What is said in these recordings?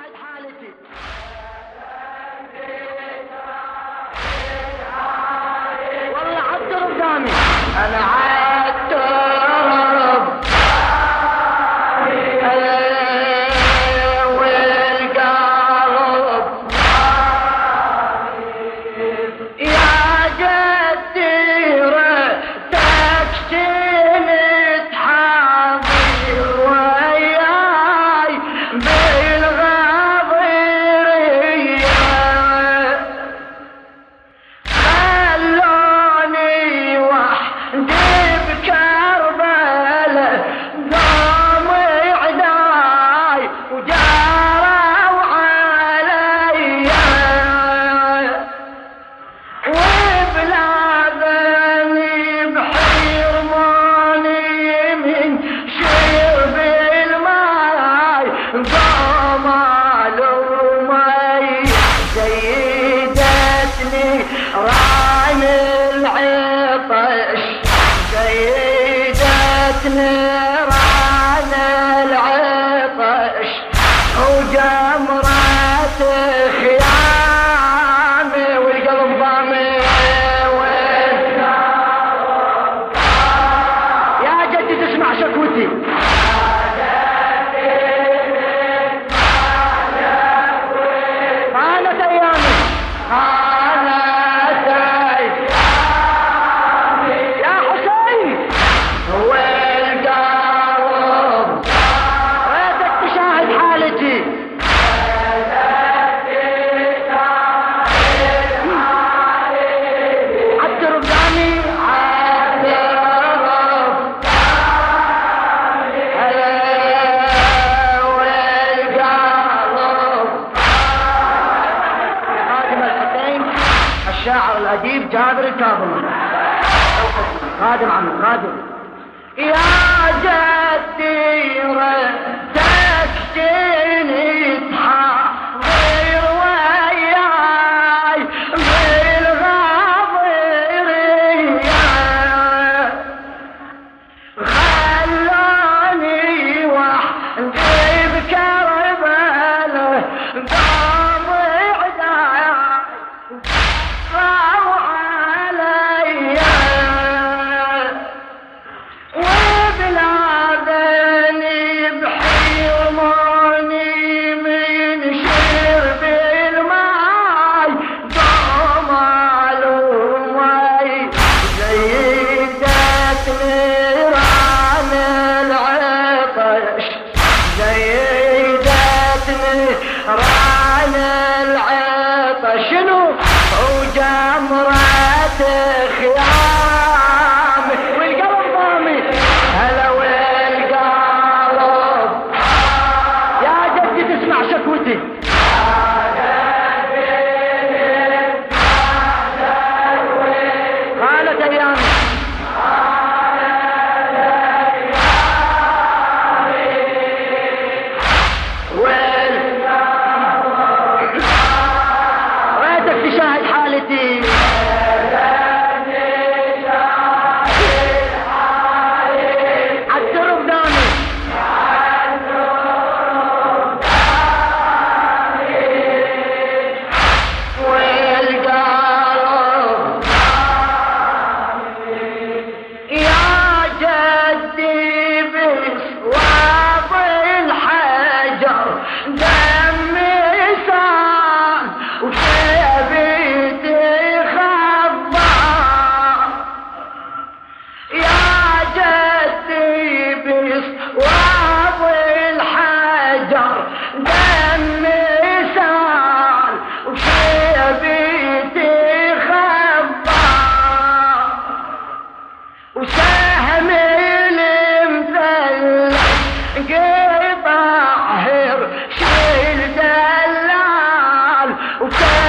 I, Hello. الشاعر الأديب جابر الكاظمي خادم عنه خادم يا جدي رسكتي O que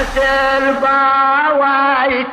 Sırba vay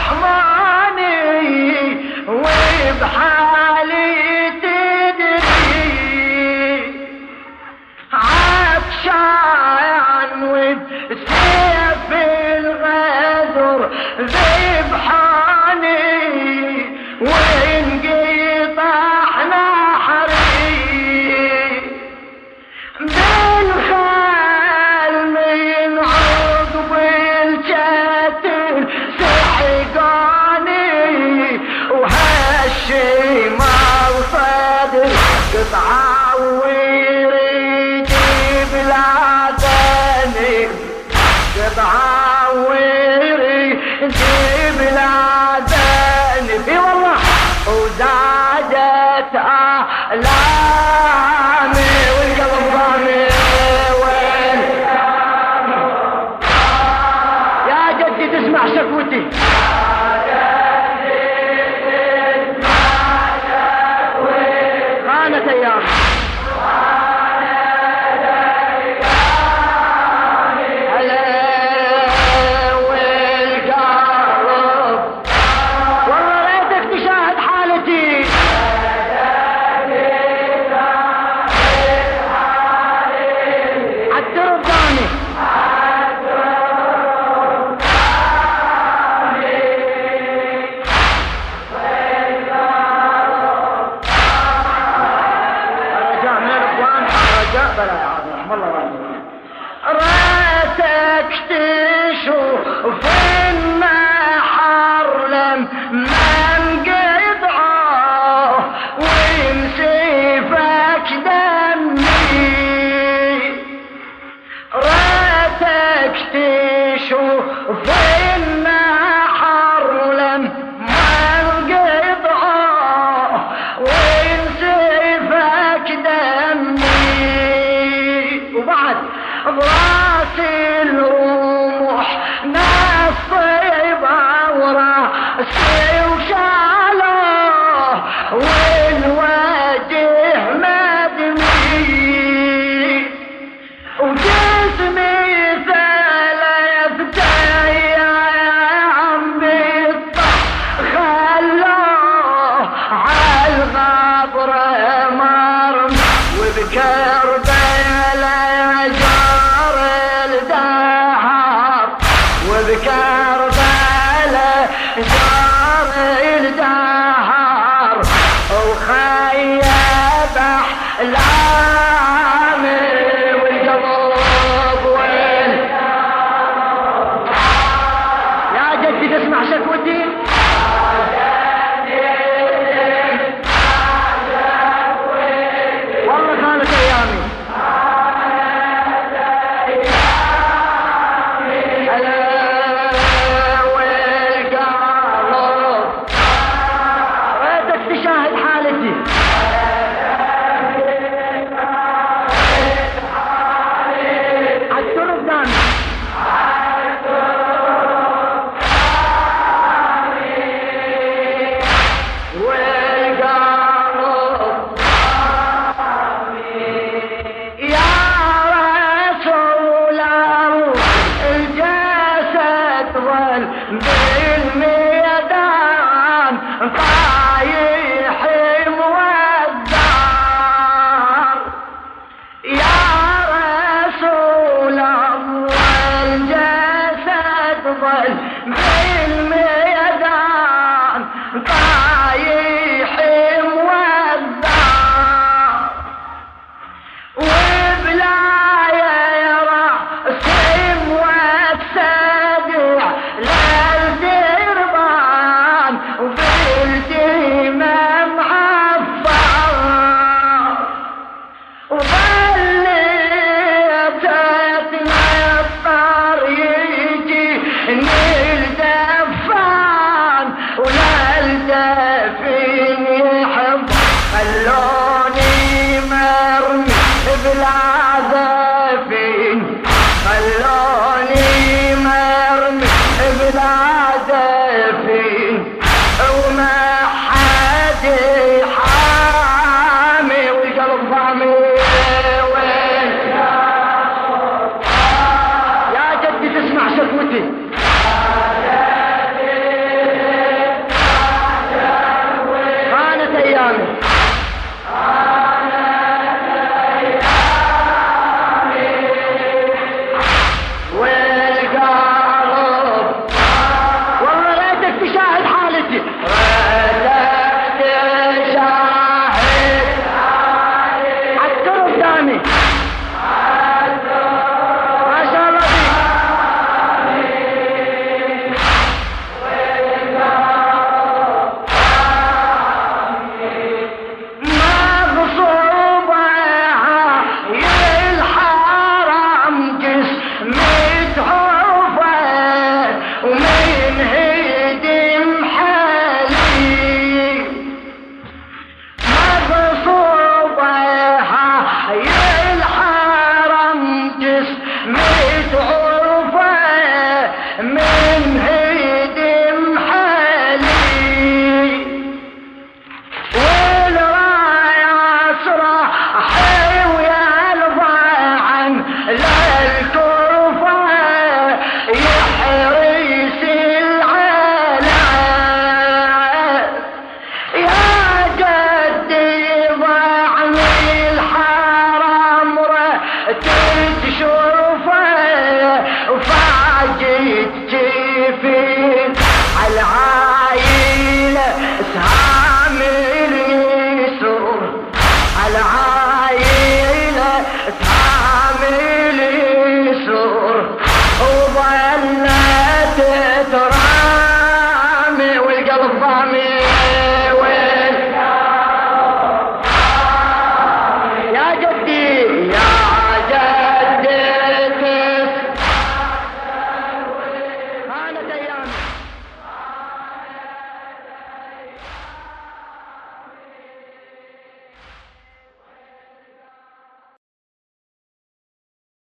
رحماني ويبحالي. God. Allah. money.